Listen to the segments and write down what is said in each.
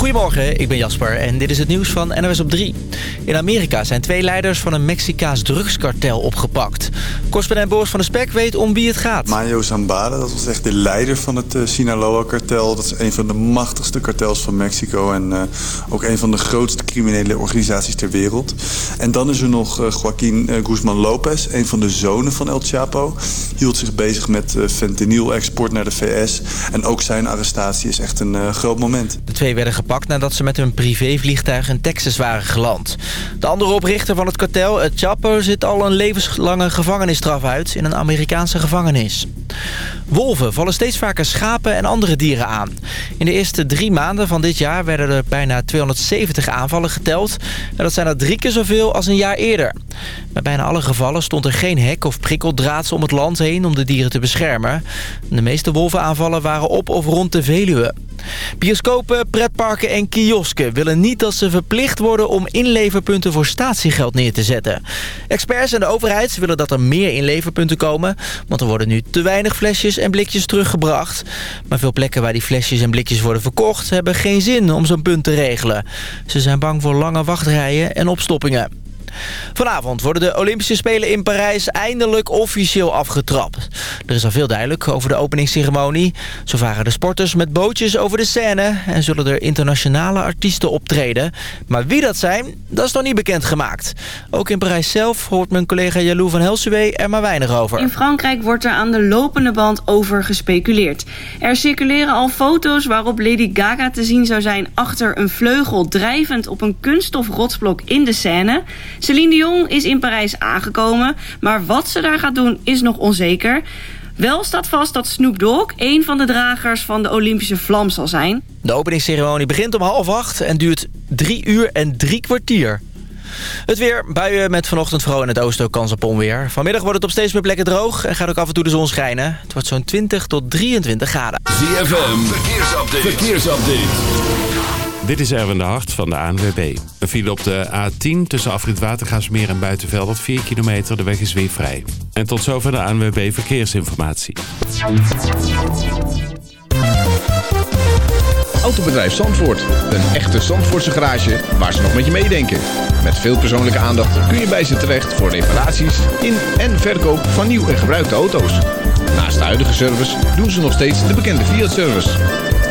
Goedemorgen, ik ben Jasper en dit is het nieuws van NOS op 3. In Amerika zijn twee leiders van een Mexicaans drugskartel opgepakt. Correspondent Boris van der Spek weet om wie het gaat. Mayo Zambada, dat was echt de leider van het uh, Sinaloa-kartel. Dat is een van de machtigste kartels van Mexico... en uh, ook een van de grootste criminele organisaties ter wereld. En dan is er nog uh, Joaquín Guzman Lopez, een van de zonen van El Chapo. Hield zich bezig met fentanyl-export naar de VS. En ook zijn arrestatie is echt een groot moment. De twee werden gepakt nadat ze met hun privévliegtuig in Texas waren geland. De andere oprichter van het kartel, Chapo, zit al een levenslange gevangenisstraf uit in een Amerikaanse gevangenis. Wolven vallen steeds vaker schapen en andere dieren aan. In de eerste drie maanden van dit jaar werden er bijna 270 aanvallen geteld. En dat zijn er drie keer zoveel als een jaar eerder. Bij bijna alle gevallen stond er geen hek of prikkeldraad om het land heen om de dieren te beschermen. De meeste wolvenaanvallen waren op of rond de Veluwe. Bioscopen, pretparken en kiosken willen niet dat ze verplicht worden om inleverpunten voor statiegeld neer te zetten. Experts en de overheid willen dat er meer inleverpunten komen, want er worden nu te weinig flesjes en blikjes teruggebracht. Maar veel plekken waar die flesjes en blikjes worden verkocht hebben geen zin om zo'n punt te regelen. Ze zijn bang voor lange wachtrijen en opstoppingen. Vanavond worden de Olympische Spelen in Parijs eindelijk officieel afgetrapt. Er is al veel duidelijk over de openingsceremonie. Zo varen de sporters met bootjes over de Seine... en zullen er internationale artiesten optreden. Maar wie dat zijn, dat is nog niet bekendgemaakt. Ook in Parijs zelf hoort mijn collega Jalou van Helsuwe er maar weinig over. In Frankrijk wordt er aan de lopende band over gespeculeerd. Er circuleren al foto's waarop Lady Gaga te zien zou zijn... achter een vleugel drijvend op een kunststof rotsblok in de Seine... Celine Dion is in Parijs aangekomen, maar wat ze daar gaat doen is nog onzeker. Wel staat vast dat Snoop Dogg een van de dragers van de Olympische vlam zal zijn. De openingsceremonie begint om half acht en duurt drie uur en drie kwartier. Het weer, buien met vanochtend vooral in het oosten ook kans op onweer. Vanmiddag wordt het op steeds meer plekken droog en gaat ook af en toe de zon schijnen. Het wordt zo'n 20 tot 23 graden. ZFM, verkeersupdate. verkeersupdate. Dit is Erwin de Hart van de ANWB. Een file op de A10 tussen afrit Watergaasmeer en Buitenveldert 4 kilometer. De weg is weer vrij. En tot zover de ANWB Verkeersinformatie. Autobedrijf Zandvoort. Een echte Zandvoortse garage waar ze nog met je meedenken. Met veel persoonlijke aandacht kun je bij ze terecht voor reparaties in en verkoop van nieuw en gebruikte auto's. Naast de huidige service doen ze nog steeds de bekende Fiat-service.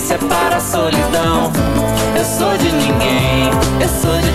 separa é a solidão. Eu sou de ninguém, eu sou de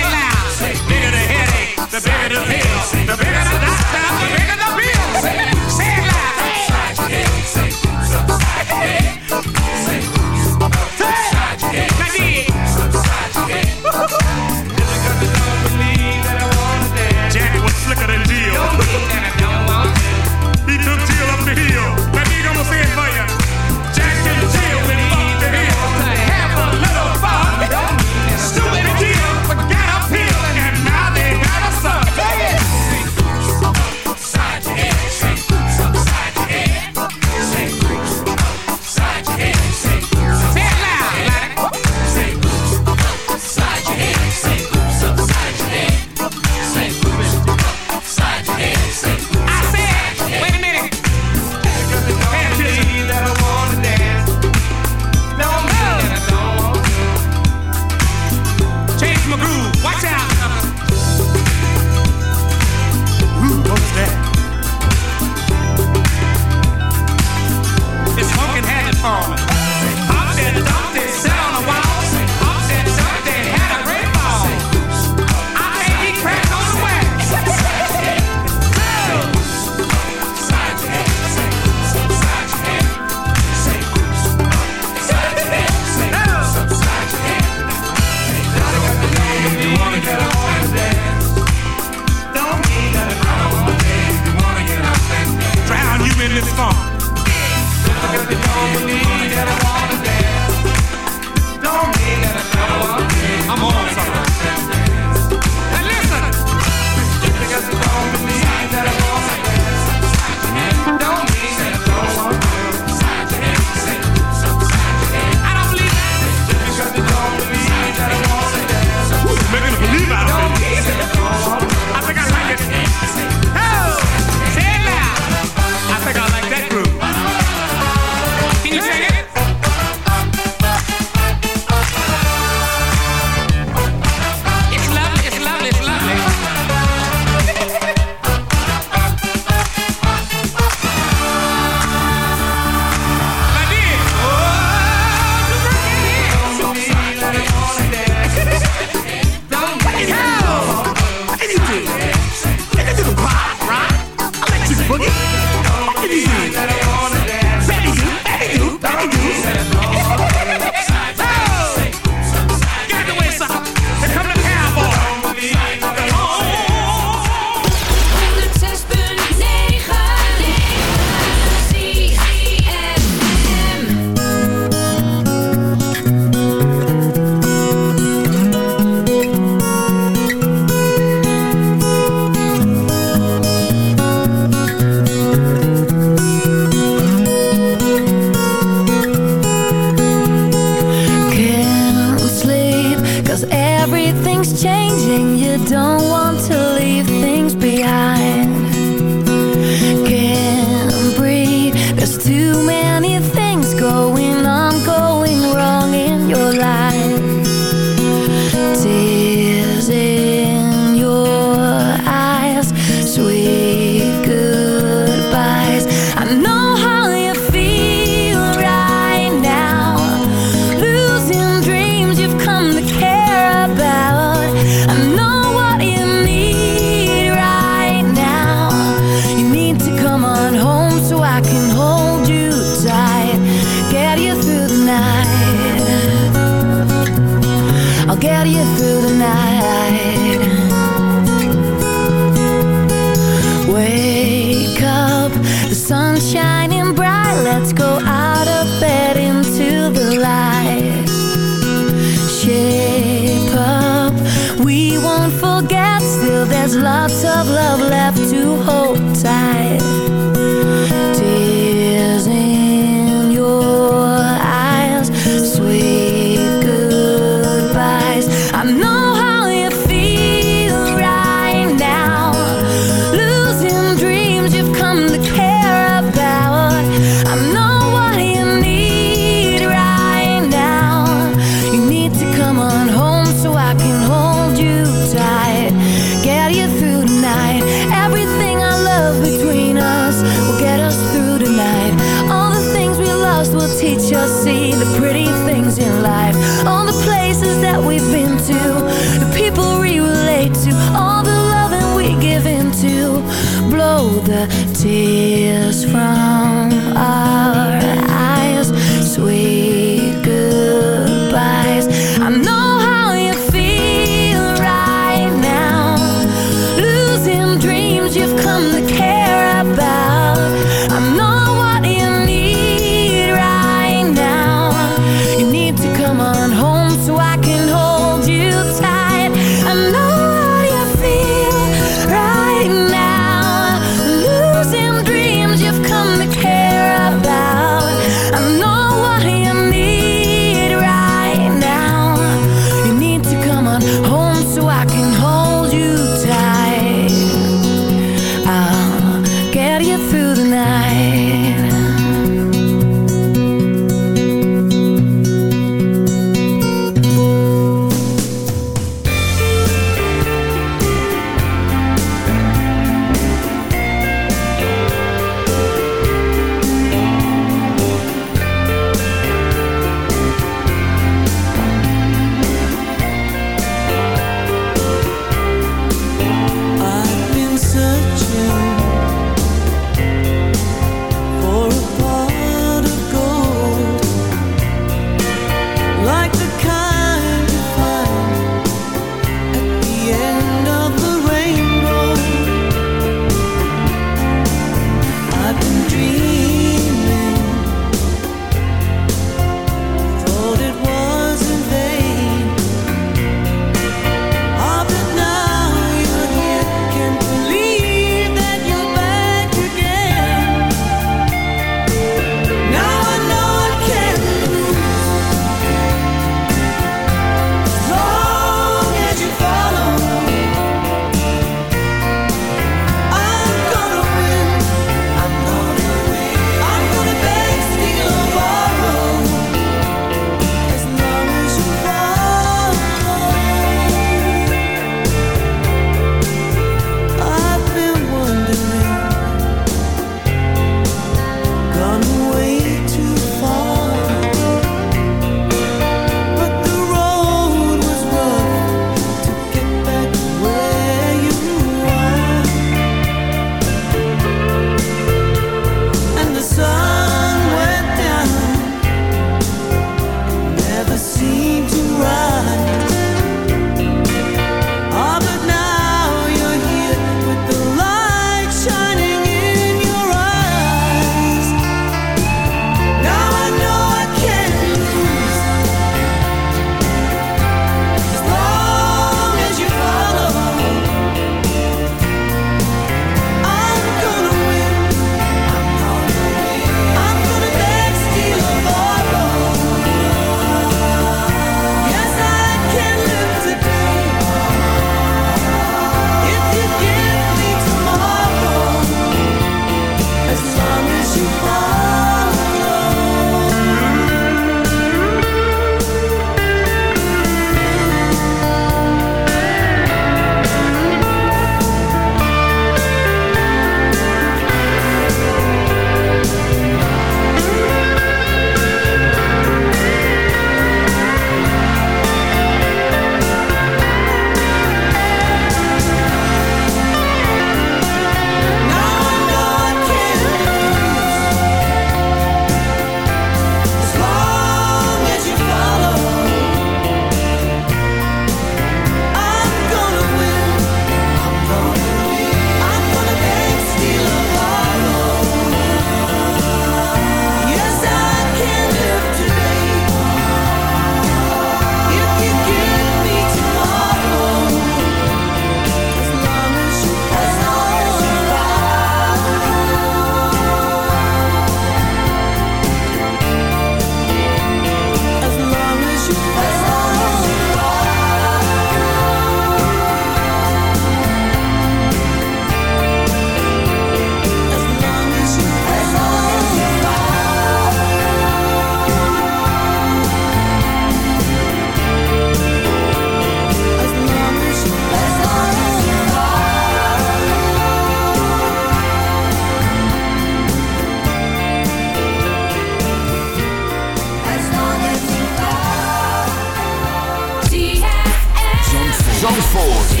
Records.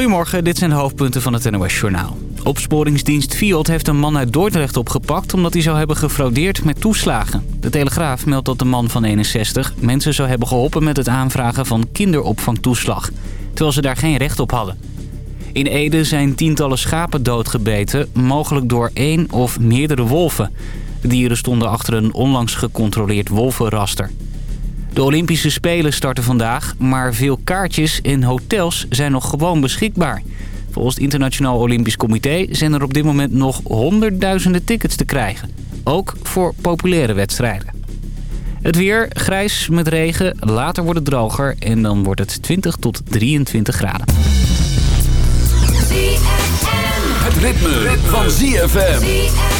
Goedemorgen, dit zijn de hoofdpunten van het NOS-journaal. Opsporingsdienst Fiat heeft een man uit Dordrecht opgepakt... omdat hij zou hebben gefraudeerd met toeslagen. De Telegraaf meldt dat de man van 61 mensen zou hebben geholpen... met het aanvragen van kinderopvangtoeslag, terwijl ze daar geen recht op hadden. In Ede zijn tientallen schapen doodgebeten, mogelijk door één of meerdere wolven. De dieren stonden achter een onlangs gecontroleerd wolvenraster. De Olympische Spelen starten vandaag, maar veel kaartjes en hotels zijn nog gewoon beschikbaar. Volgens het Internationaal Olympisch Comité zijn er op dit moment nog honderdduizenden tickets te krijgen. Ook voor populaire wedstrijden. Het weer, grijs met regen, later wordt het droger en dan wordt het 20 tot 23 graden. Het ritme, van ZFM.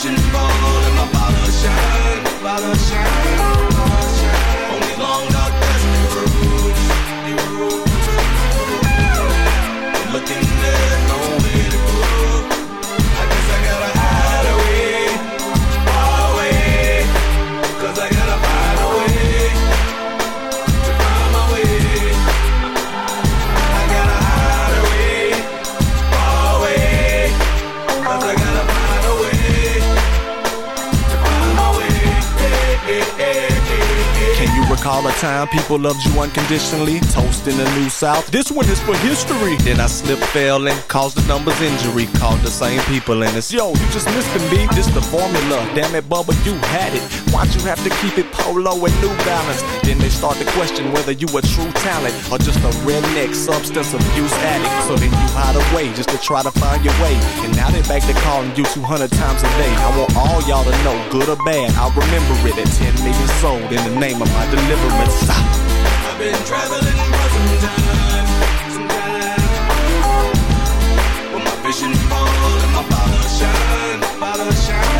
Fishing pole and my bottle shine, shine, time people loved you unconditionally? Toast in the New South. This one is for history. Then I slipped, fell, and caused the numbers injury. Called the same people, and it's yo, you just missed the beat. This the formula. Damn it, Bubba, you had it. Why'd you have to keep it polo and New Balance? Then they start to question whether you a true talent or just a redneck substance abuse addict. So then you hide away just to try to find your way. And now they back to calling you 200 times a day. I want all y'all to know, good or bad, I'll remember it at 10 million sold in the name of my deliverance. Ah. I've been traveling for some time, some time. My fishing pole and my bottle shine, bottle shine,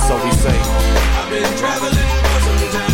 So we say, I've been traveling for some time,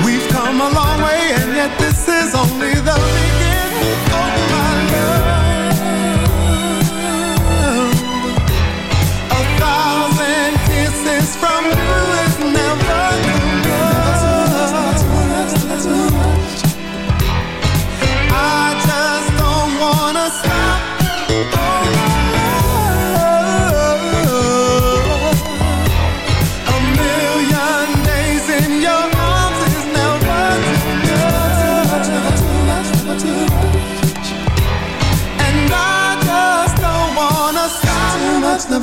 A long way, and yet this is only the beginning. My love. A thousand kisses from you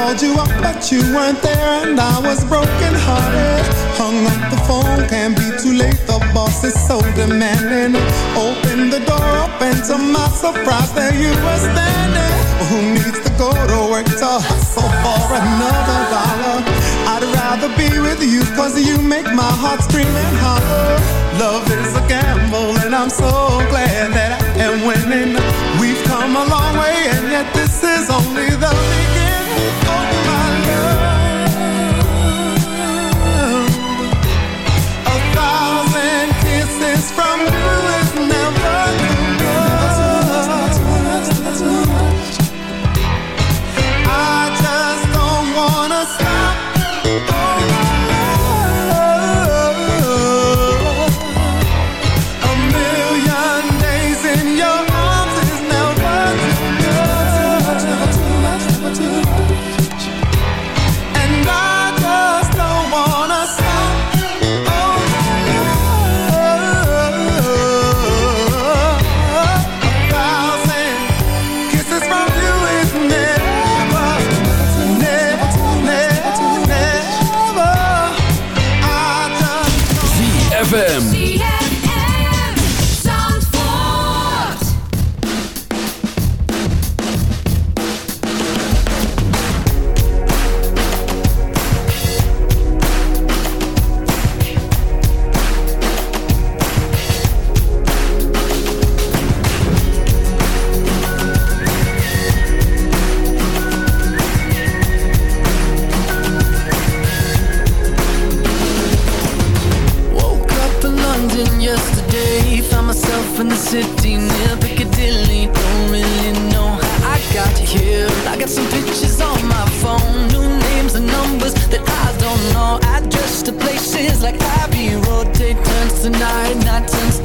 Called you up, but you weren't there, and I was broken hearted. Hung up the phone, can't be too late. The boss is so demanding. Open the door up, and to my surprise, there you were standing. Who needs to go to work to hustle for another dollar? Be with you, cause you make my heart scream and holler. Love is a gamble, and I'm so glad that I am winning. We've come a long way, and yet this is only the beginning. Oh, my love. Like Road. Day turns to night, night turns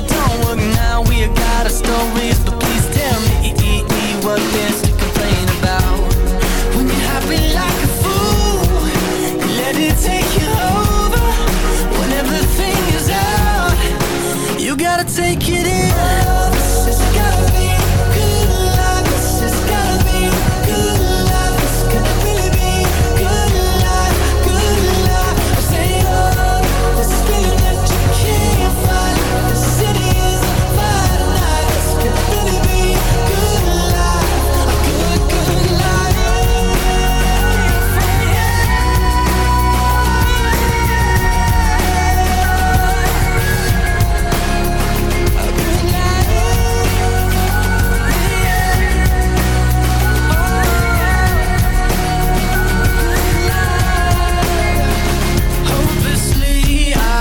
bullshit that